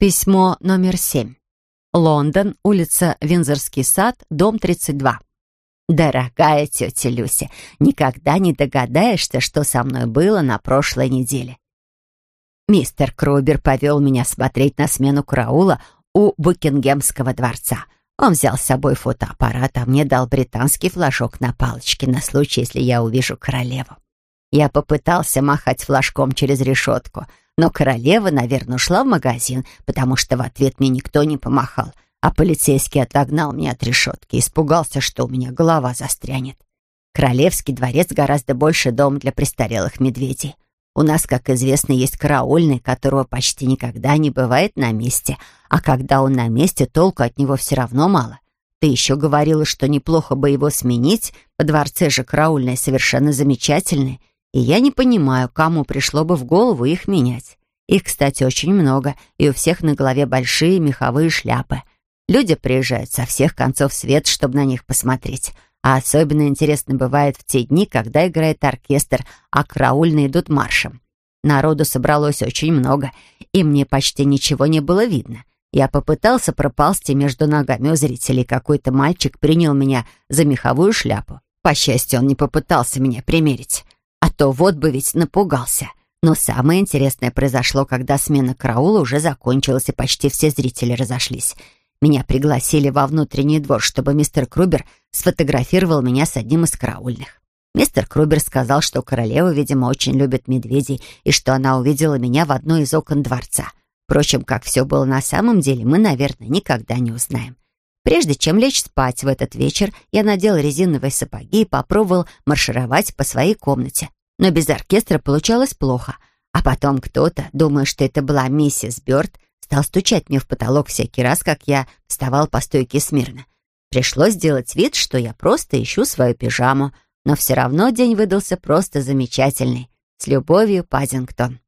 Письмо номер семь. Лондон, улица Винзорский сад, дом 32. «Дорогая тетя Люся, никогда не догадаешься, что со мной было на прошлой неделе. Мистер Крубер повел меня смотреть на смену караула у Букингемского дворца. Он взял с собой фотоаппарат, а мне дал британский флажок на палочке на случай, если я увижу королеву. Я попытался махать флажком через решетку, но королева, наверное, ушла в магазин, потому что в ответ мне никто не помахал, а полицейский отогнал меня от решетки, испугался, что у меня голова застрянет. Королевский дворец гораздо больше дом для престарелых медведей. У нас, как известно, есть караульный, которого почти никогда не бывает на месте, а когда он на месте, толку от него все равно мало. Ты еще говорила, что неплохо бы его сменить, по дворце же караульные совершенно замечательные, и я не понимаю, кому пришло бы в голову их менять. Их, кстати, очень много, и у всех на голове большие меховые шляпы. Люди приезжают со всех концов света, чтобы на них посмотреть. А особенно интересно бывает в те дни, когда играет оркестр, а караульные идут маршем. Народу собралось очень много, и мне почти ничего не было видно. Я попытался проползти между ногами у зрителей. Какой-то мальчик принял меня за меховую шляпу. По счастью, он не попытался меня примерить. А то вот бы ведь напугался. Но самое интересное произошло, когда смена караула уже закончилась, и почти все зрители разошлись. Меня пригласили во внутренний двор, чтобы мистер Крубер сфотографировал меня с одним из караульных. Мистер Крубер сказал, что королева, видимо, очень любит медведей, и что она увидела меня в одной из окон дворца. Впрочем, как все было на самом деле, мы, наверное, никогда не узнаем. Прежде чем лечь спать в этот вечер, я надел резиновые сапоги и попробовал маршировать по своей комнате. Но без оркестра получалось плохо. А потом кто-то, думая, что это была миссис Бёрд, стал стучать мне в потолок всякий раз, как я вставал по стойке смирно. Пришлось сделать вид, что я просто ищу свою пижаму, но все равно день выдался просто замечательный. С любовью, Паддингтон.